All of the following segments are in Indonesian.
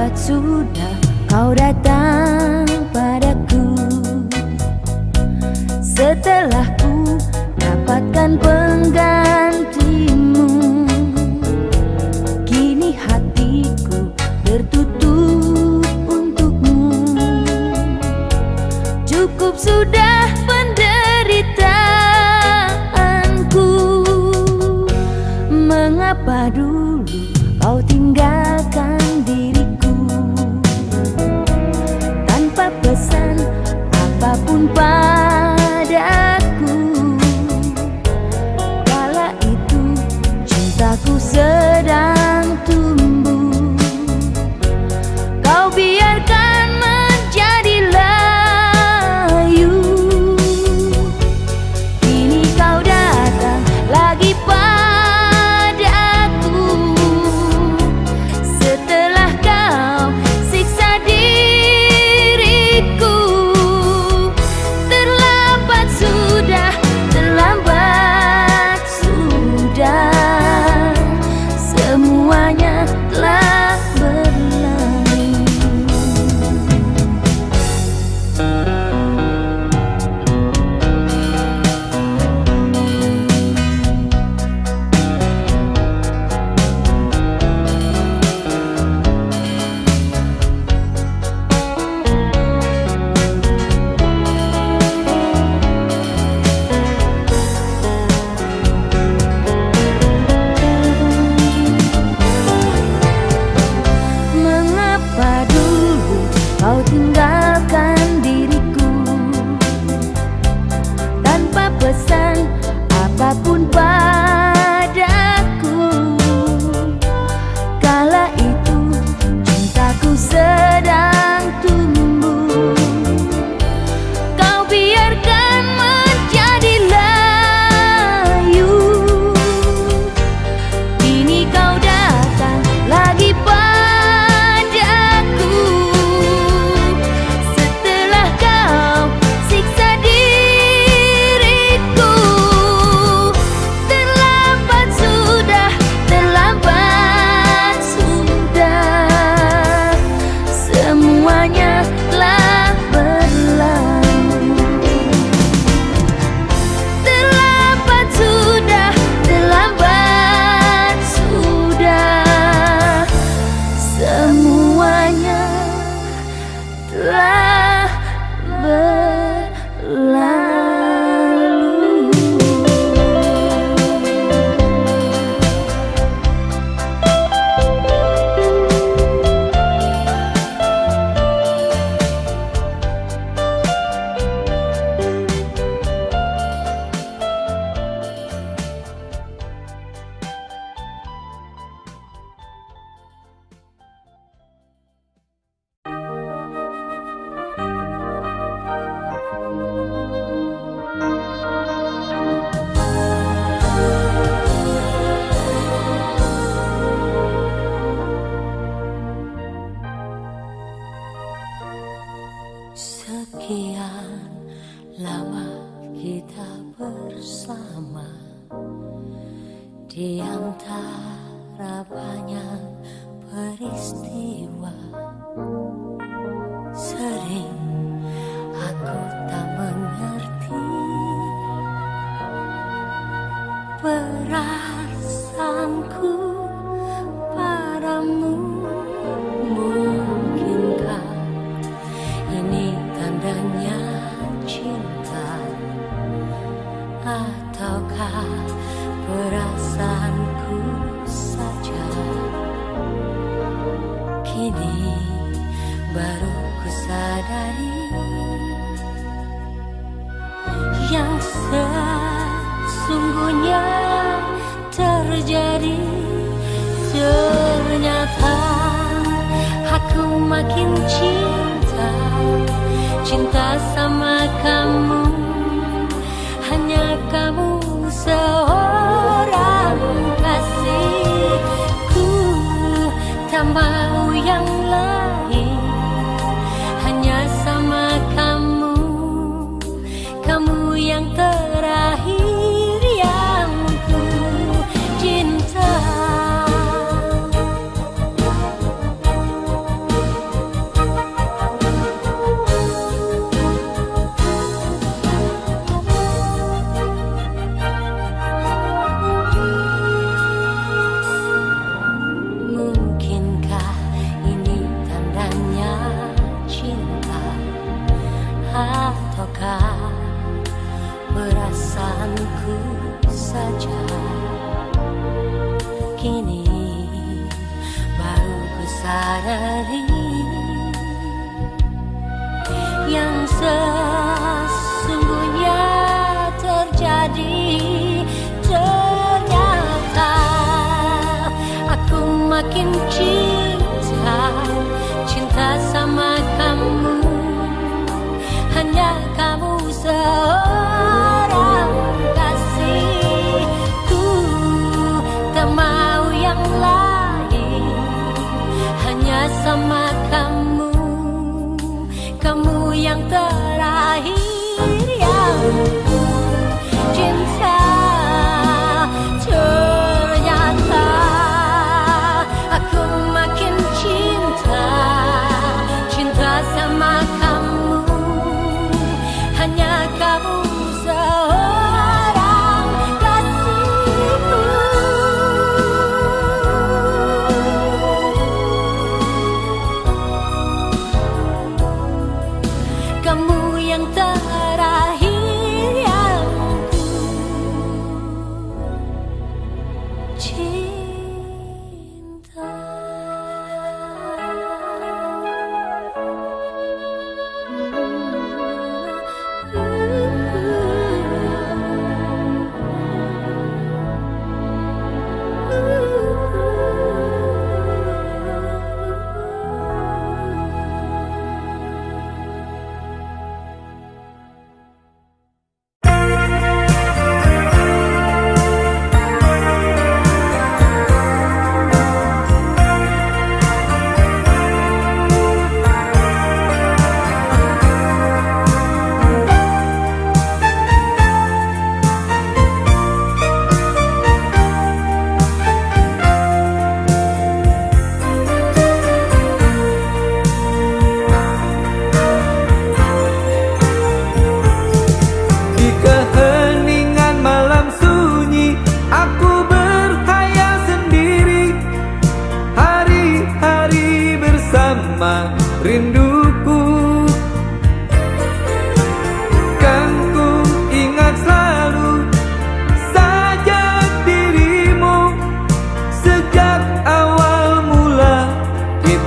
terlambat sudah kau datang padaku. Setelah ku dapatkan penggantimu Kini hatiku tertutup untukmu. Cukup sudah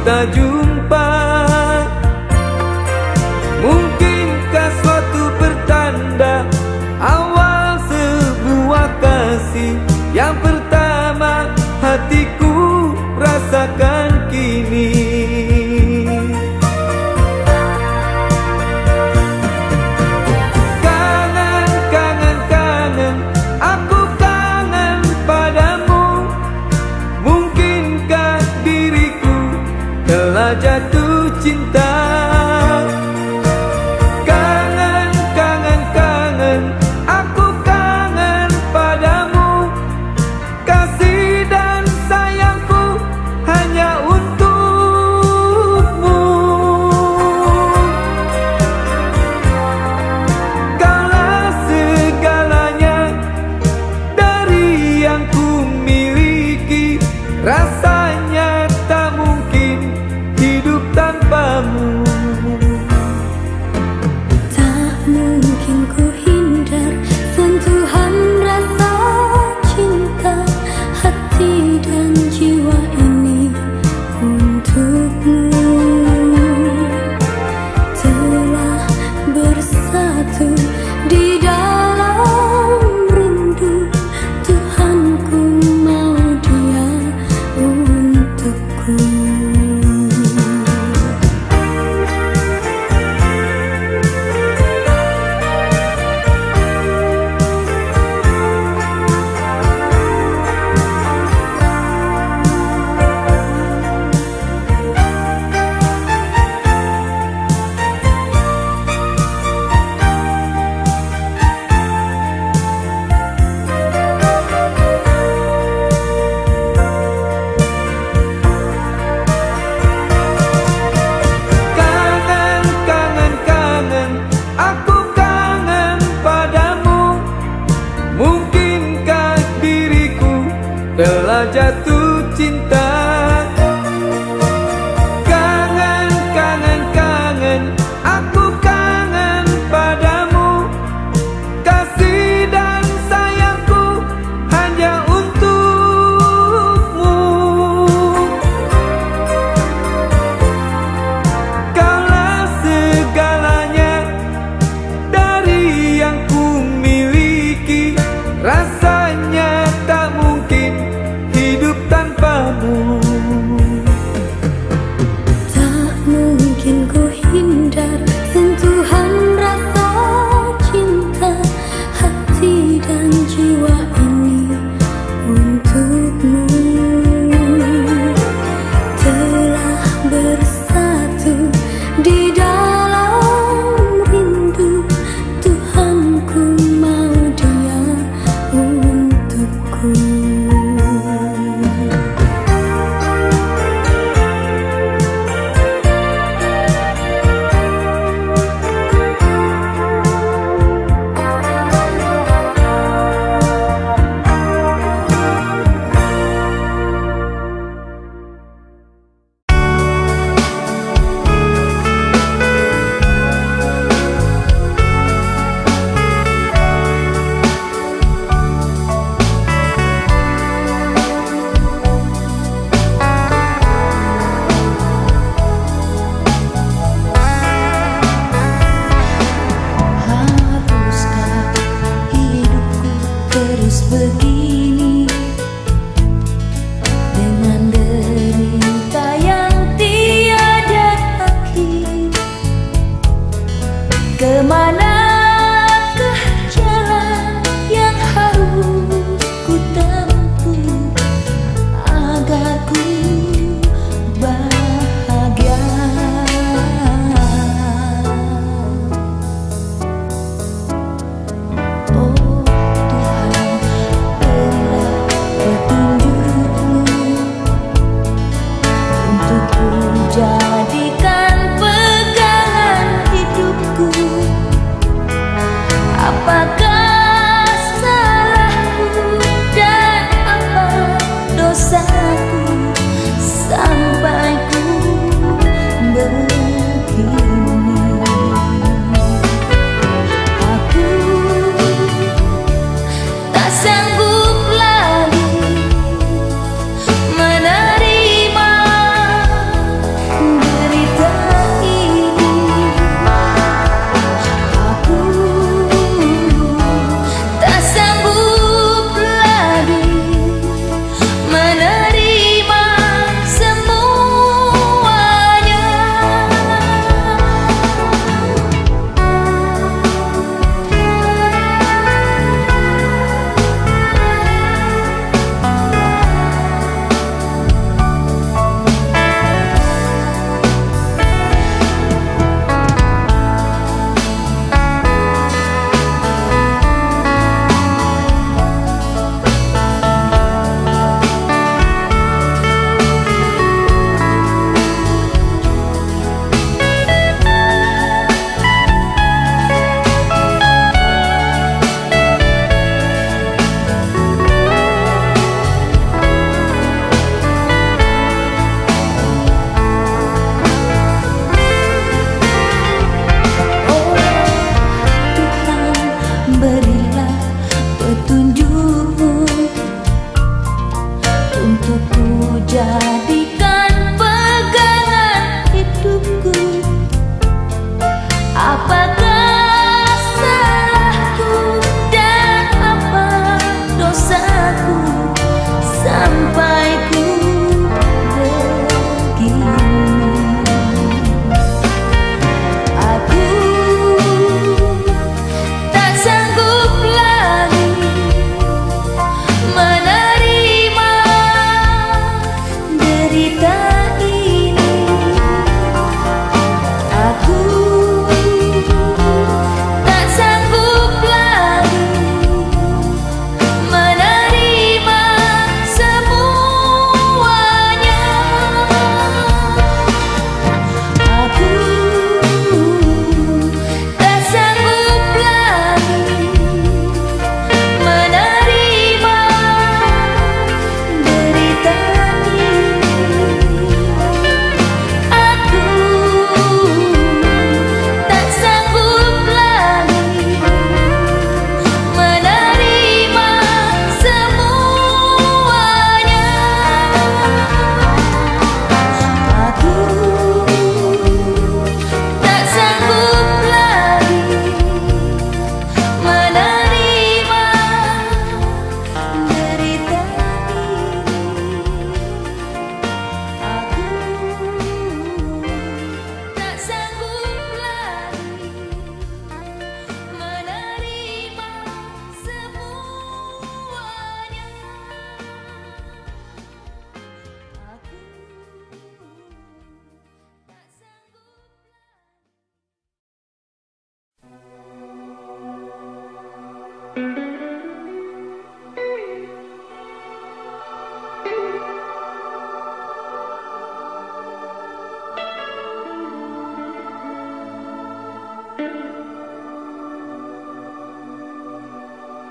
kita jumpa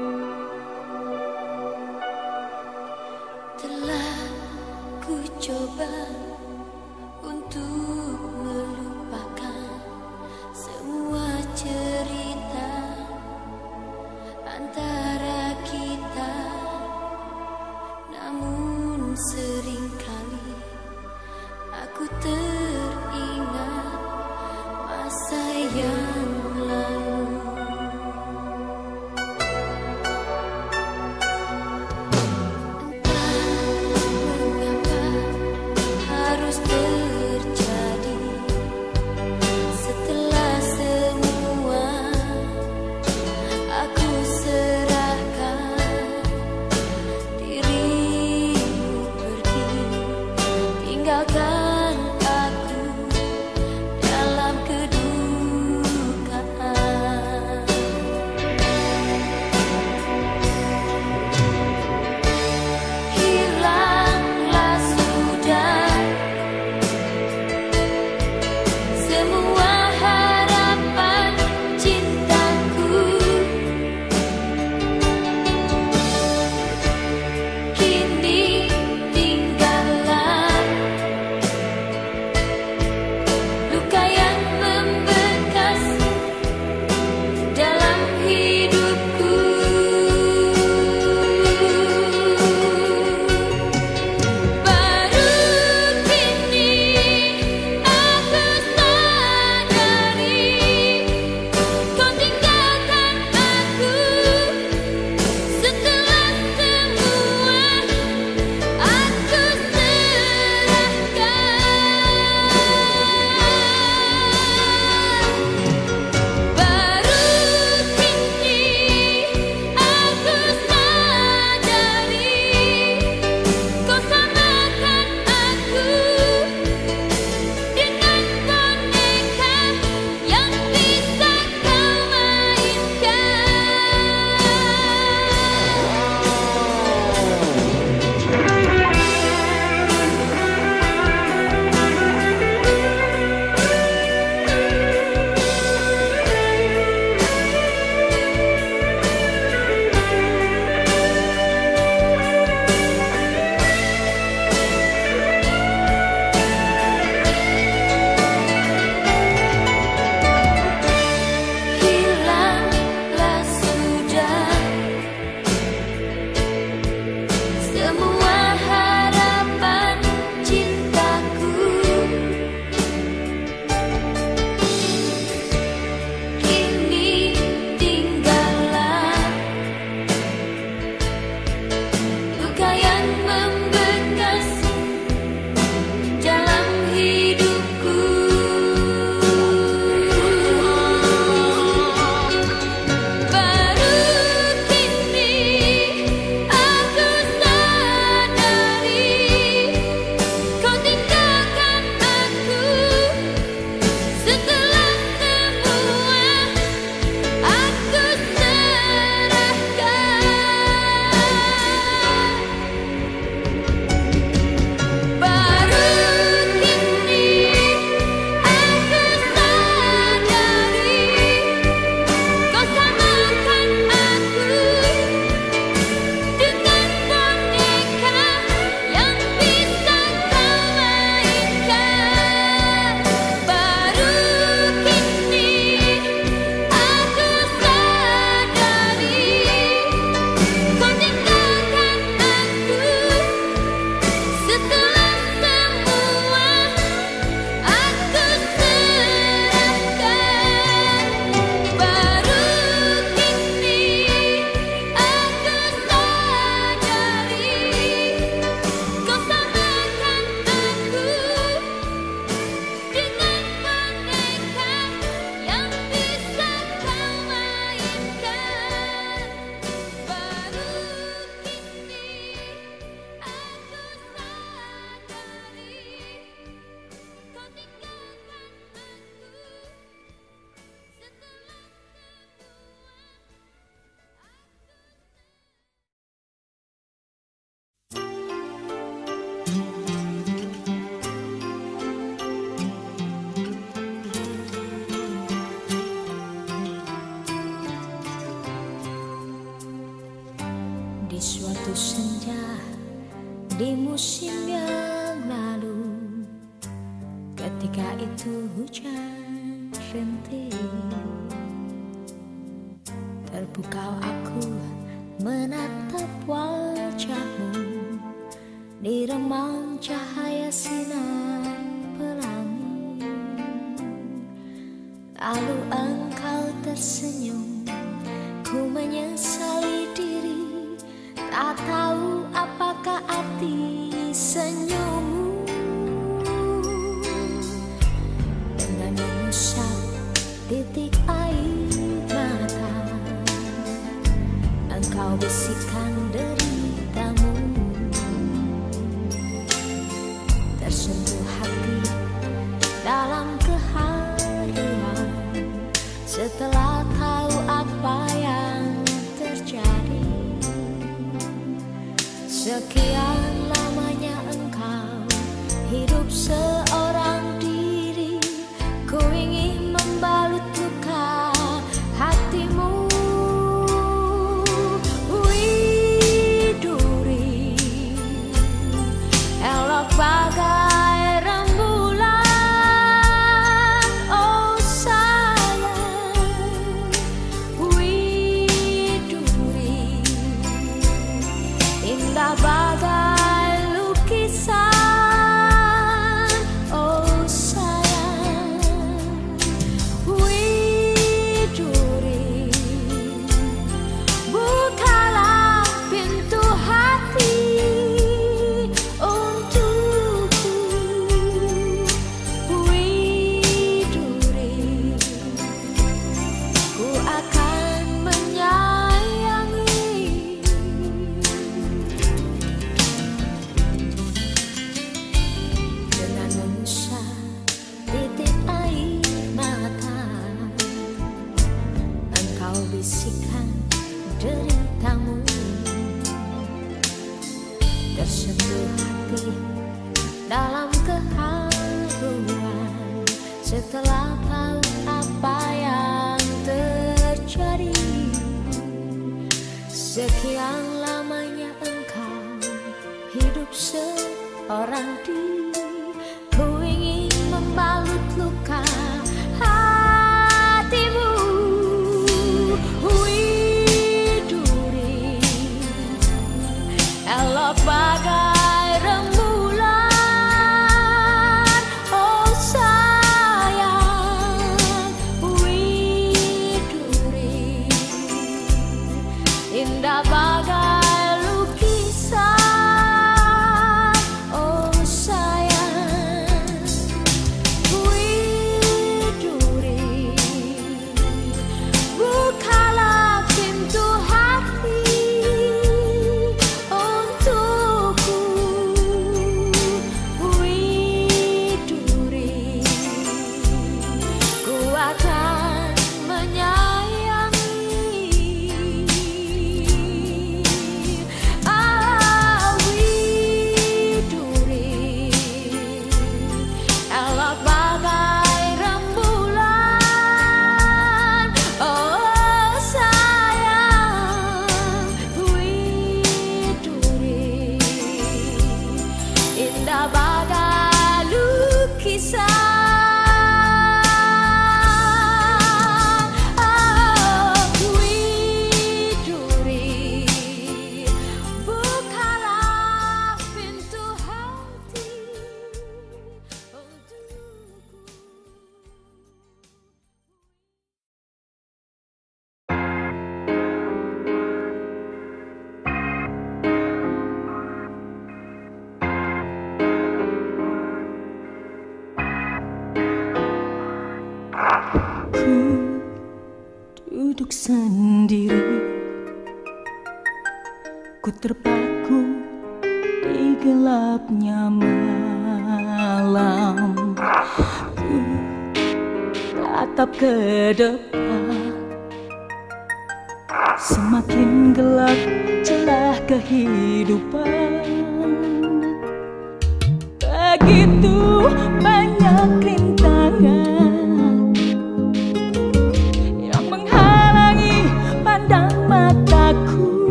Telah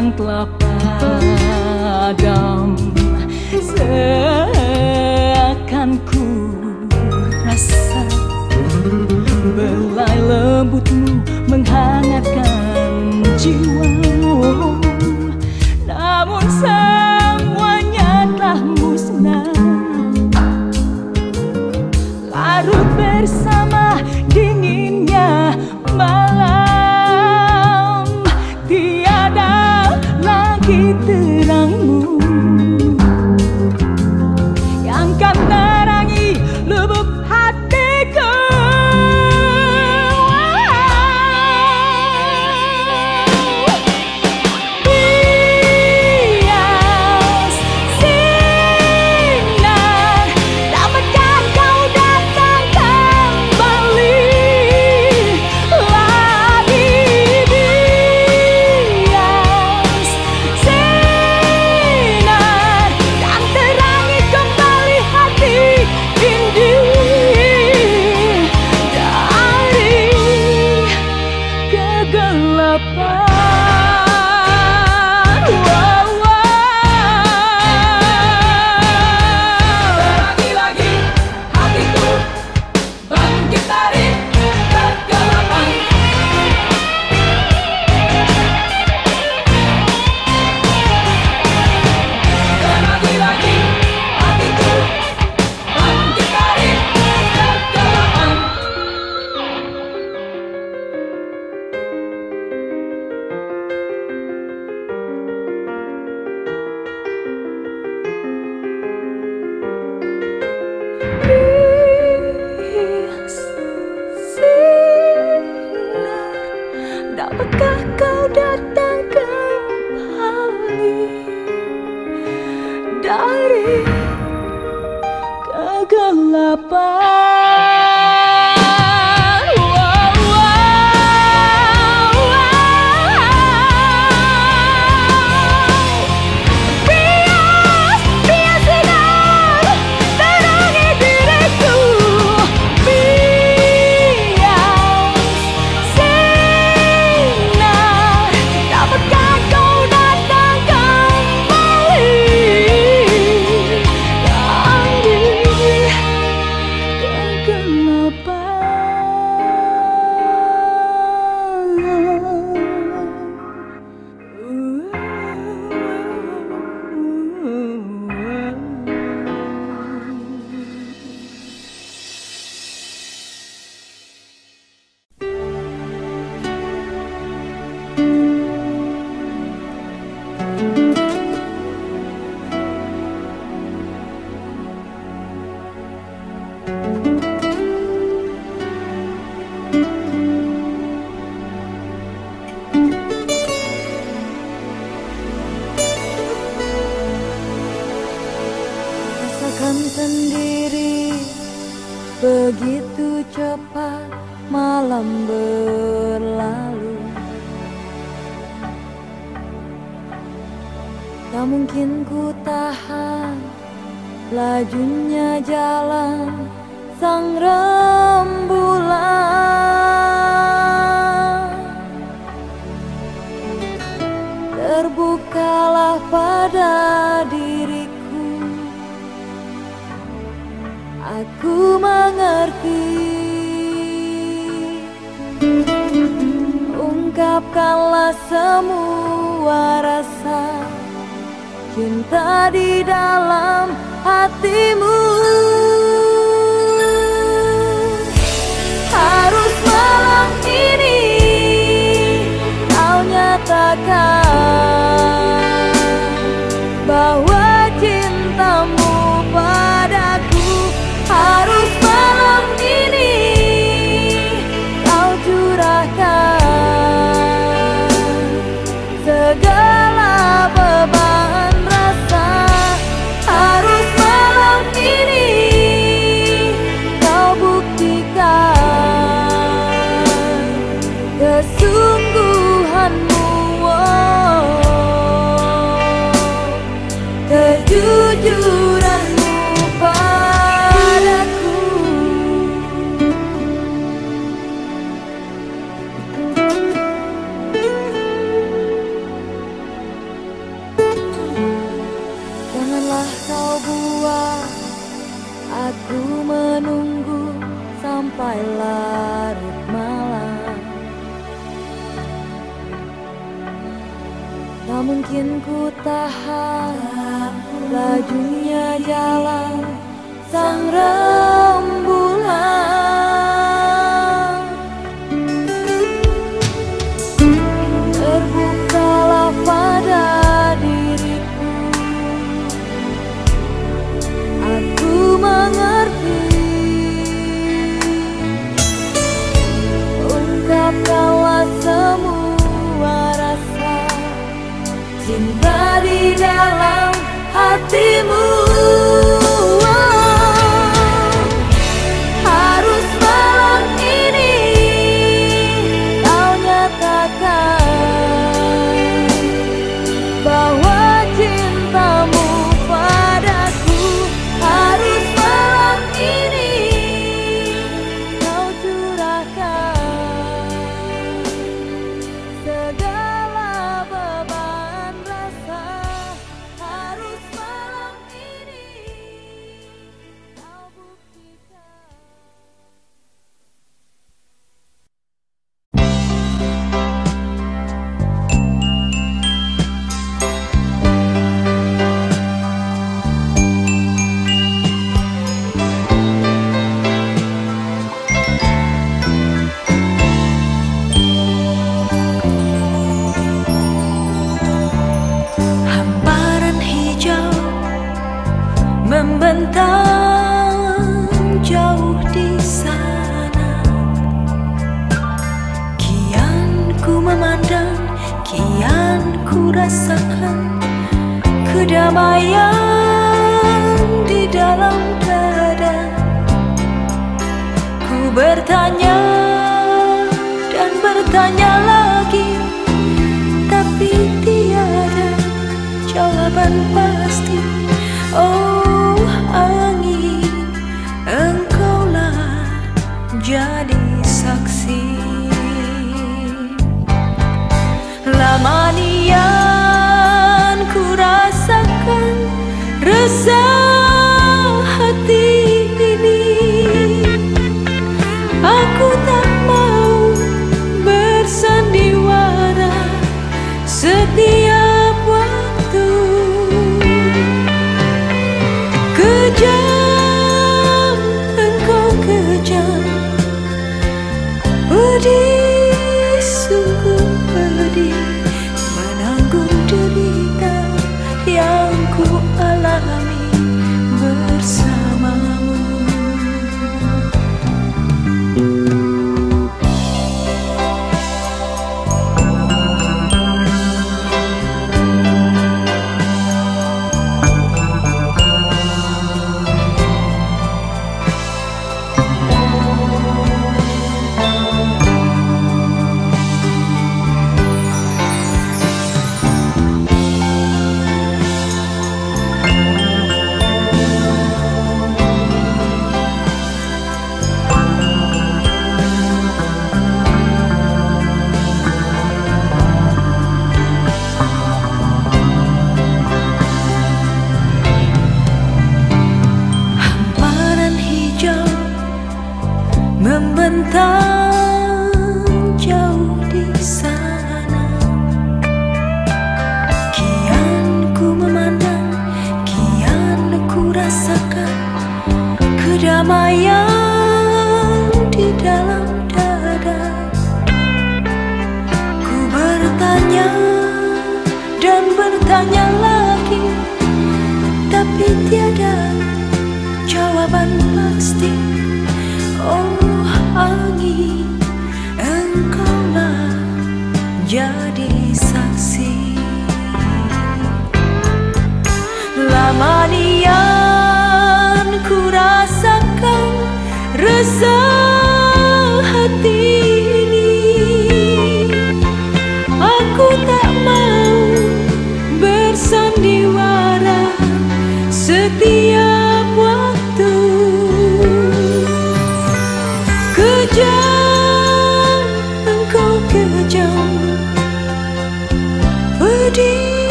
yang telah padam Seakan ku rasa Belai lembutmu menghangatkan jiwa Namun saya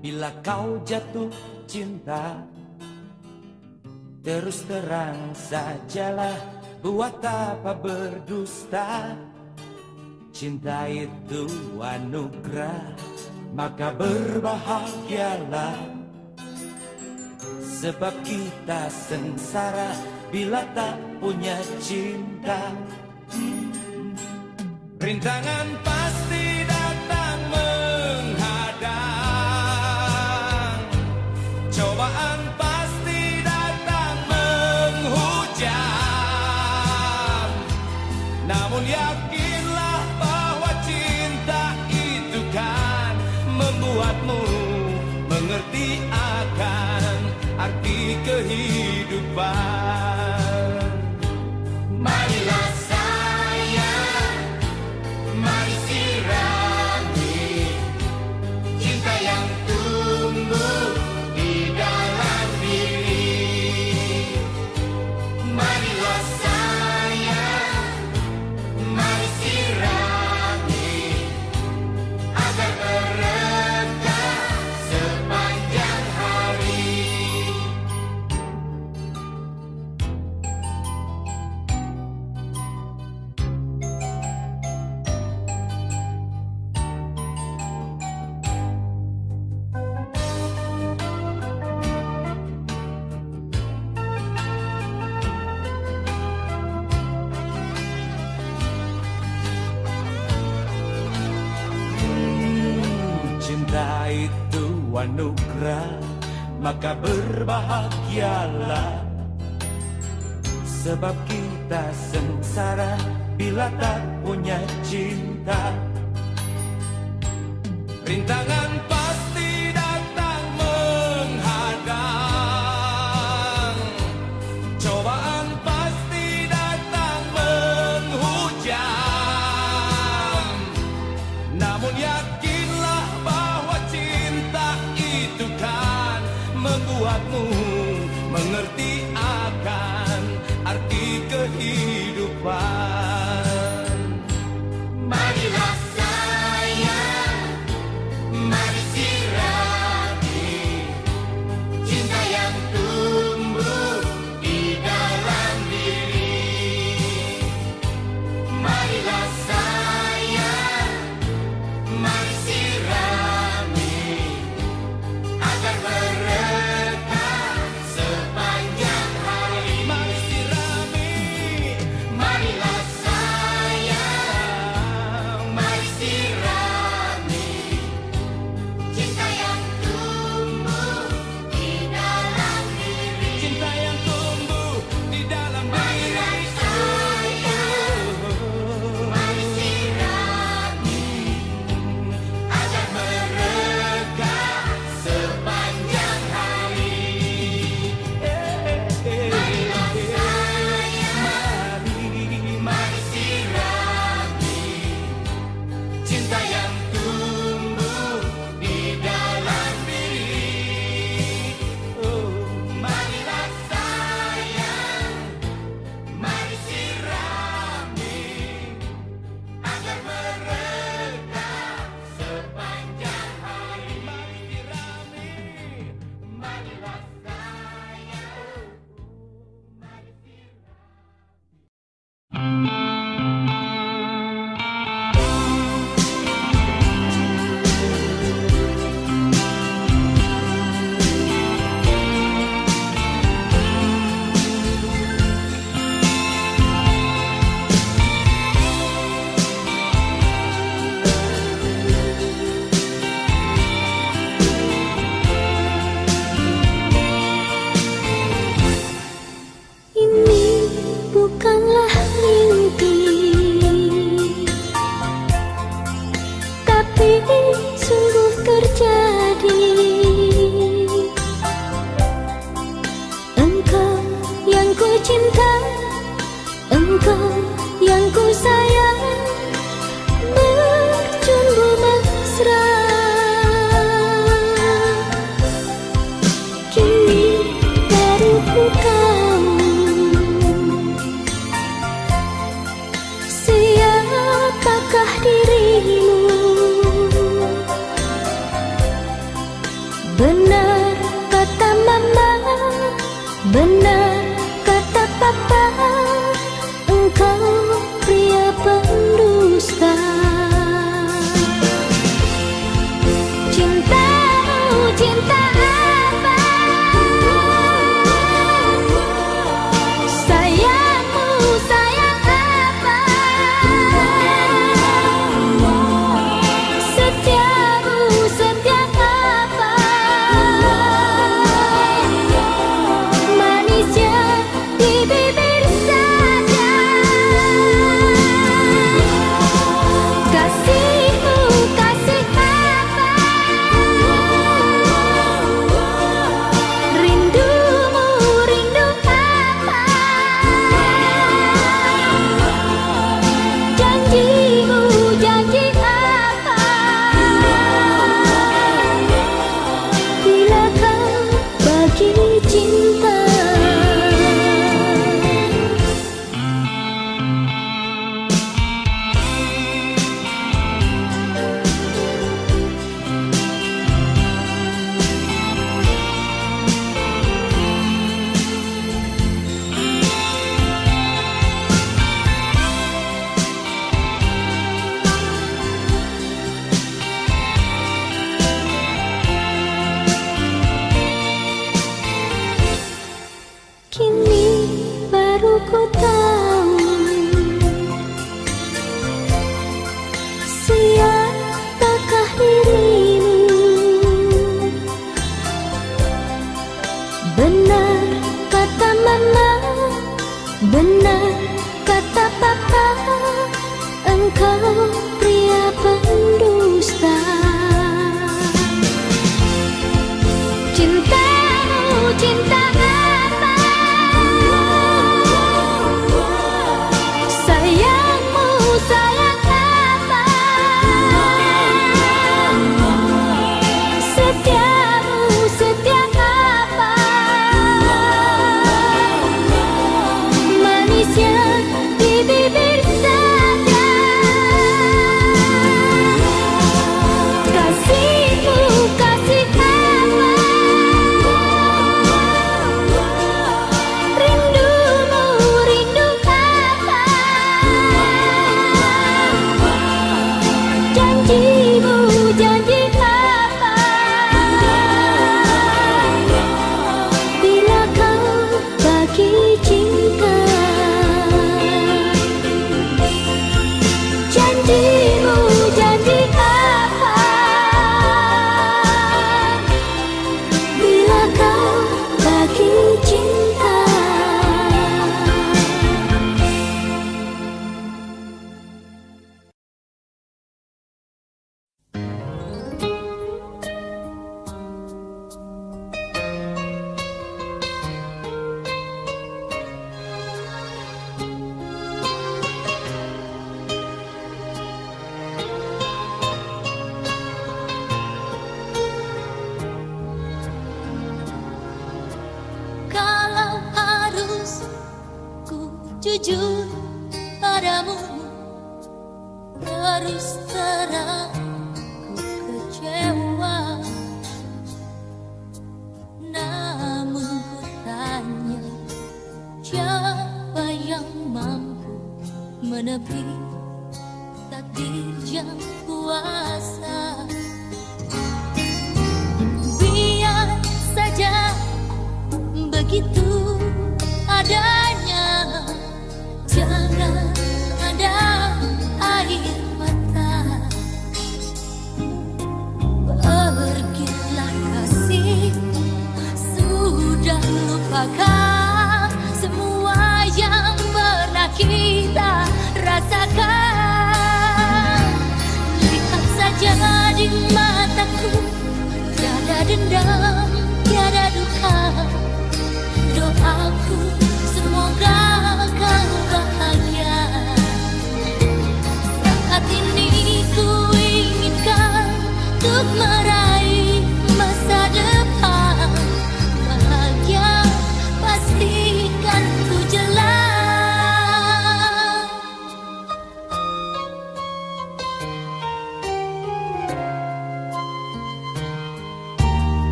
bila kau jatuh cinta Terus terang sajalah buat apa berdusta. Cinta itu anugerah maka berbahagialah. Sebab kita sengsara bila tak punya cinta. Rintangan pasti datang. Anugerah maka berbahagialah. Sebab kita sengsara bila tak punya cinta. Rintangan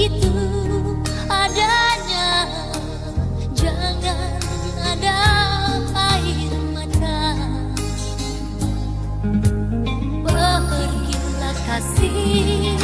begitu adanya. Jangan ada air mata. Pergilah kasih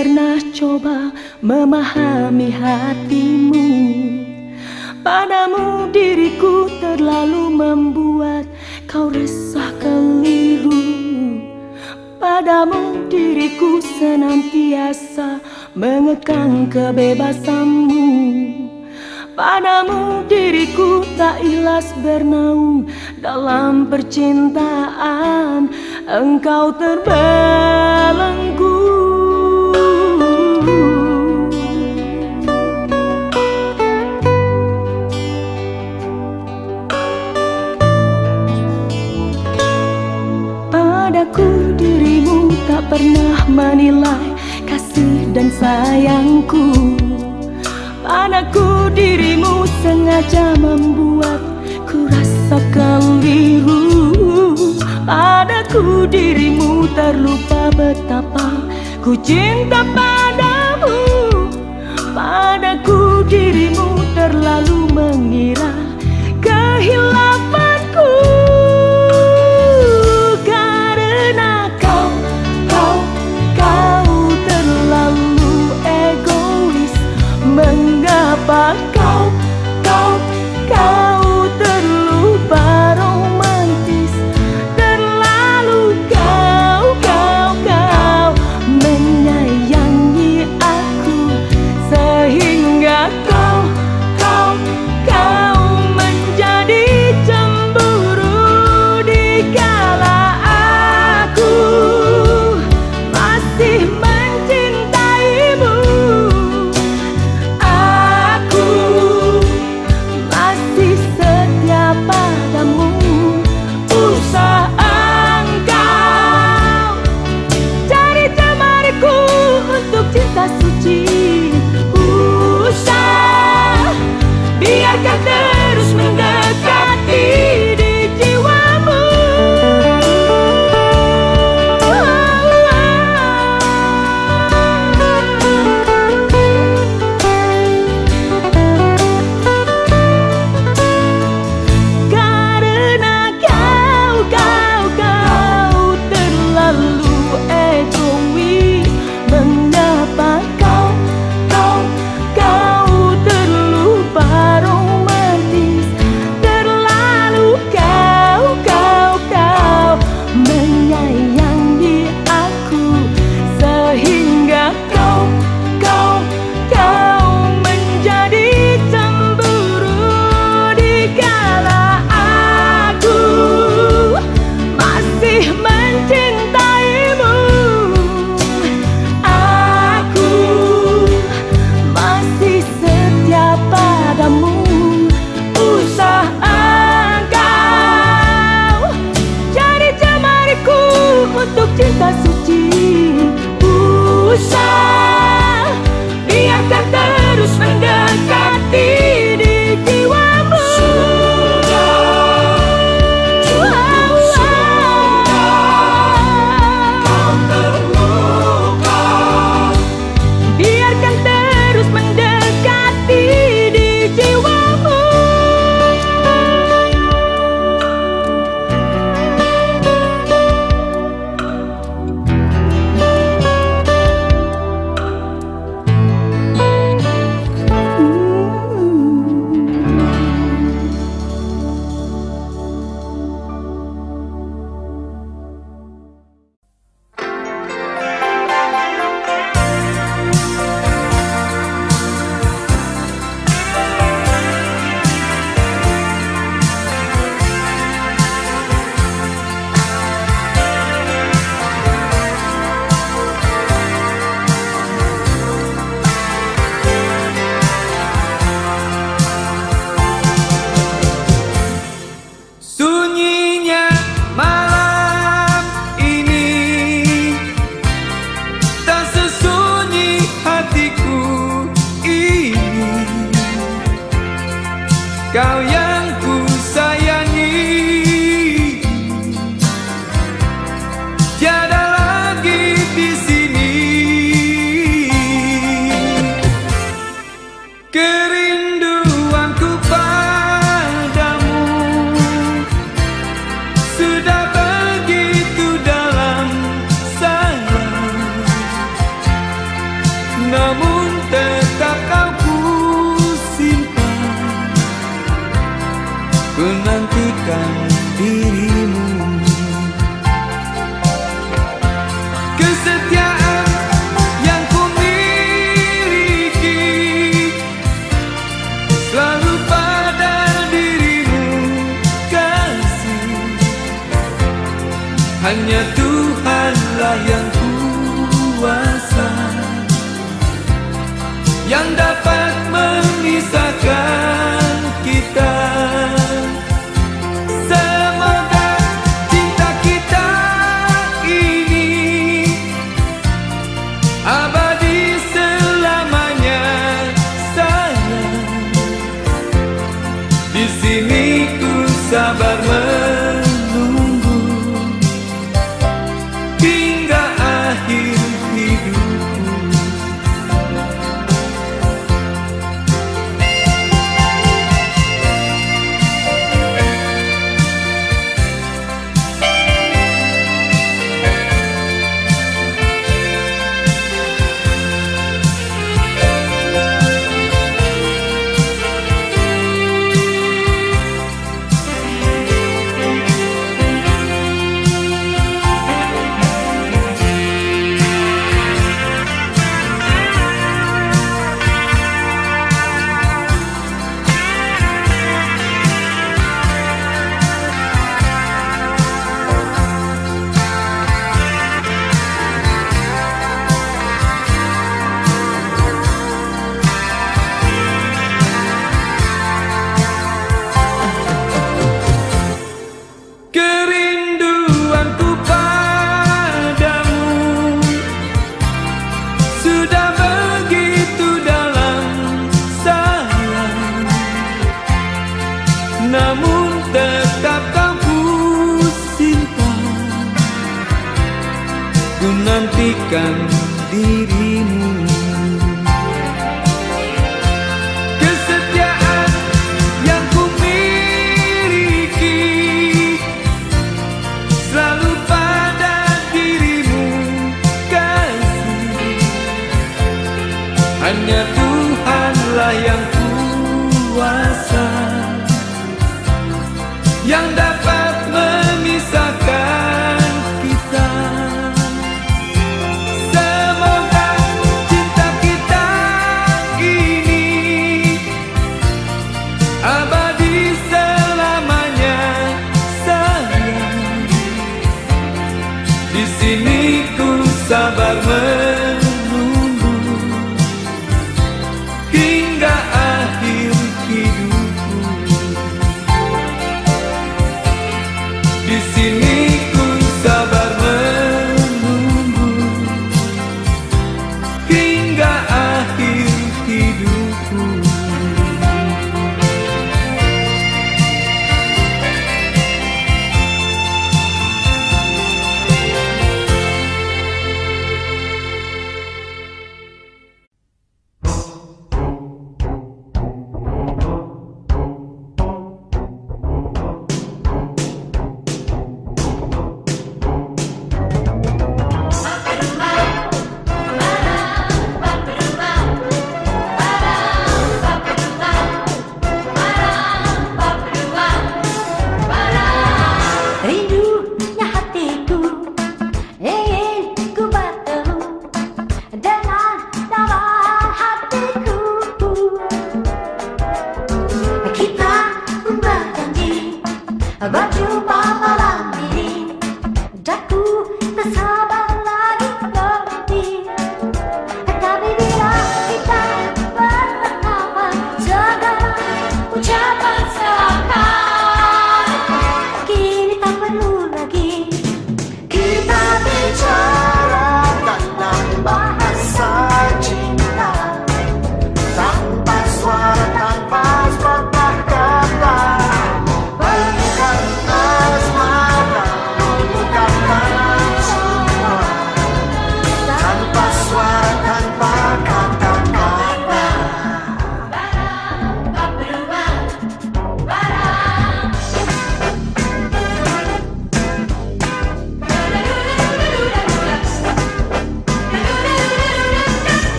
pernah coba memahami hatimu. Padamu diriku terlalu membuat kau resah keliru. Padamu diriku senantiasa mengekang kebebasanmu. Padamu diriku tak ilas bernaung dalam percintaan. Engkau terbelenggu pernah menilai kasih dan sayangku Padaku dirimu sengaja membuat ku rasa keliru Padaku dirimu terlupa betapa ku cinta padamu Padaku dirimu terlalu mengira kehilangan.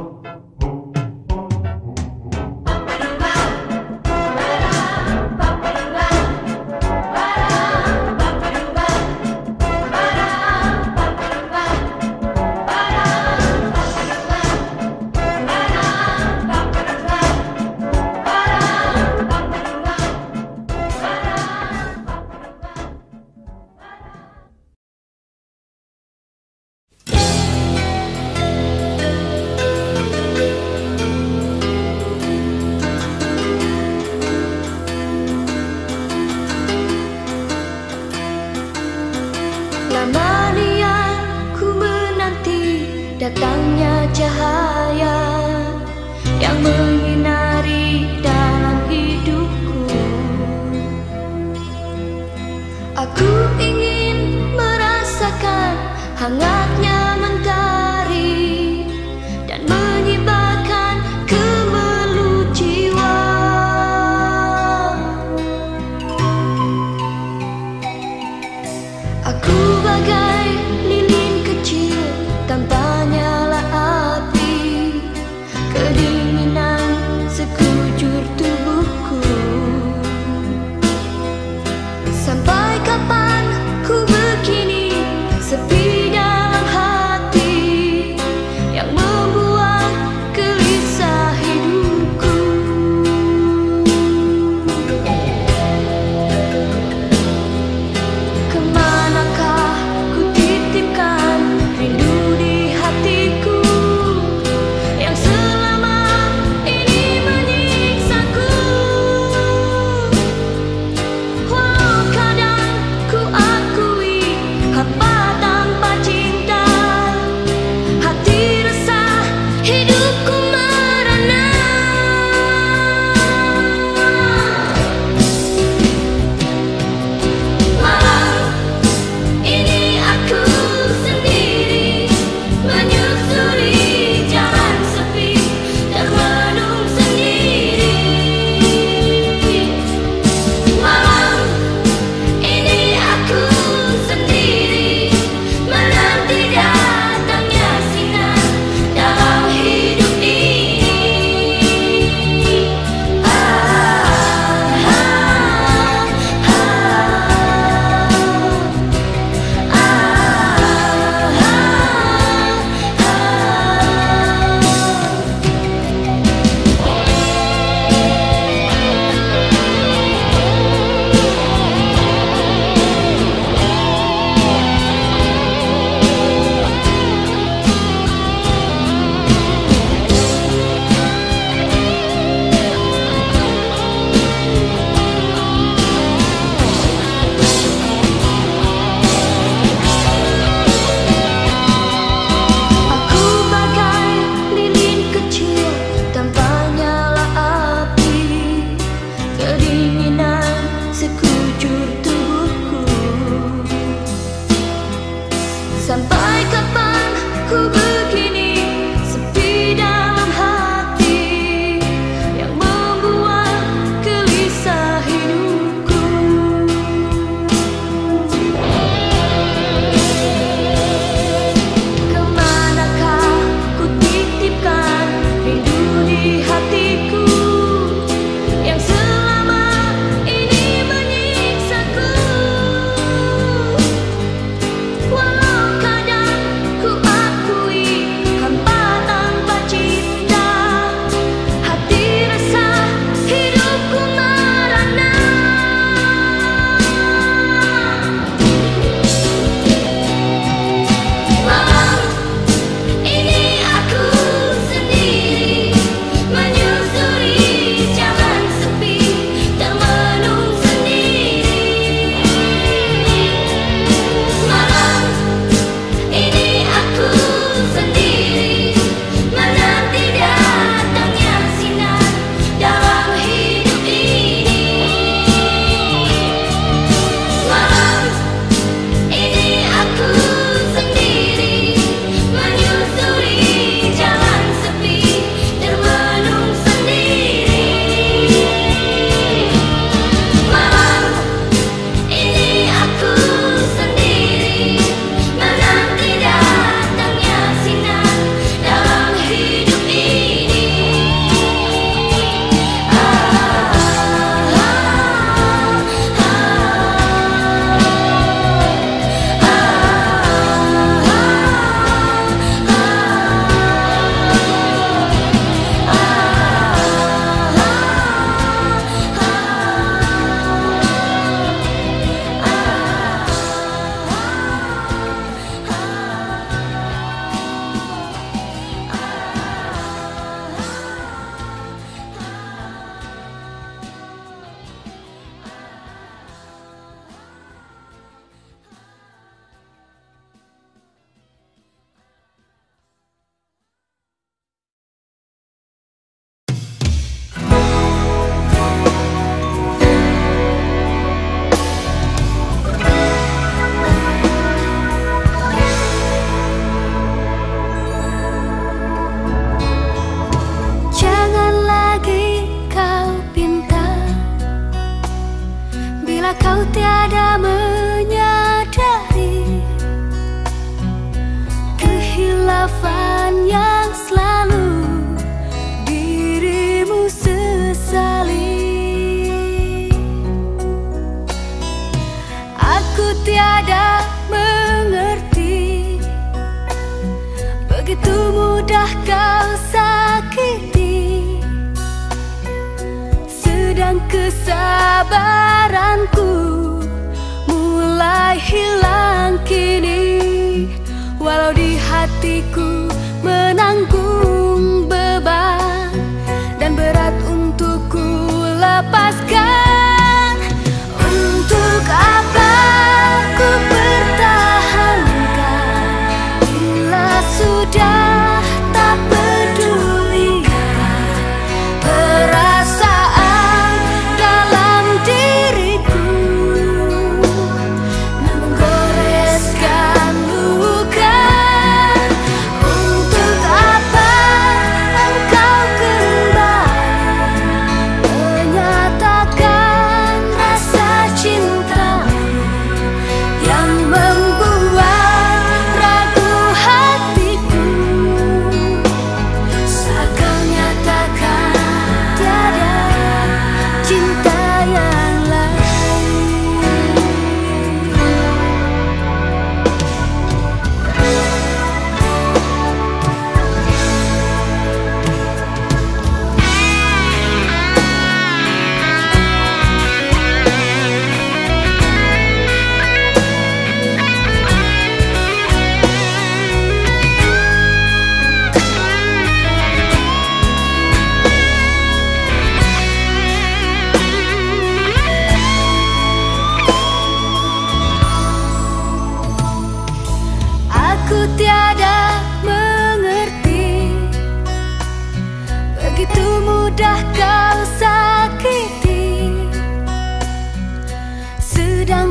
Música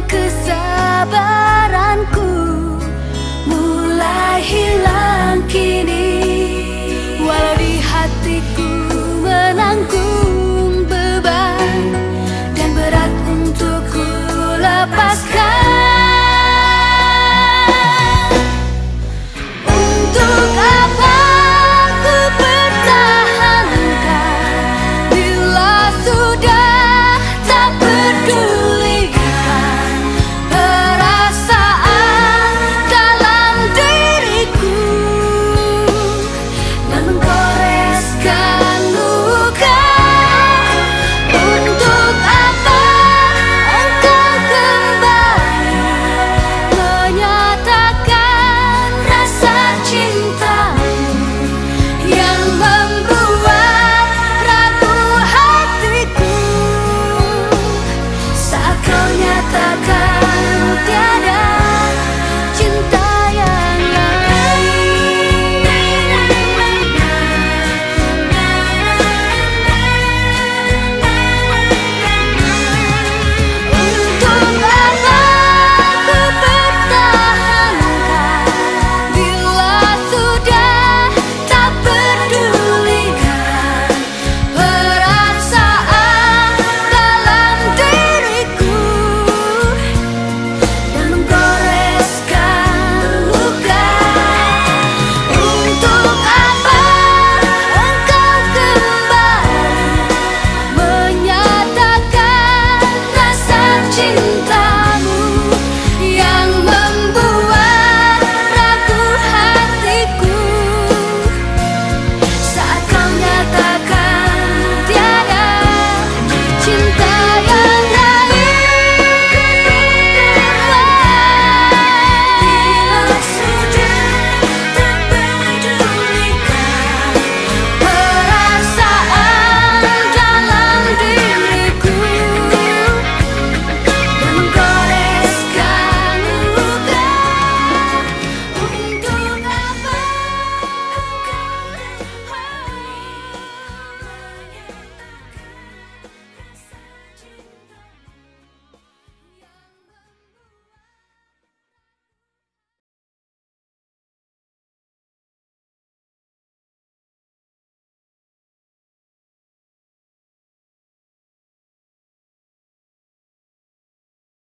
kesabaranku mulai hilang kini.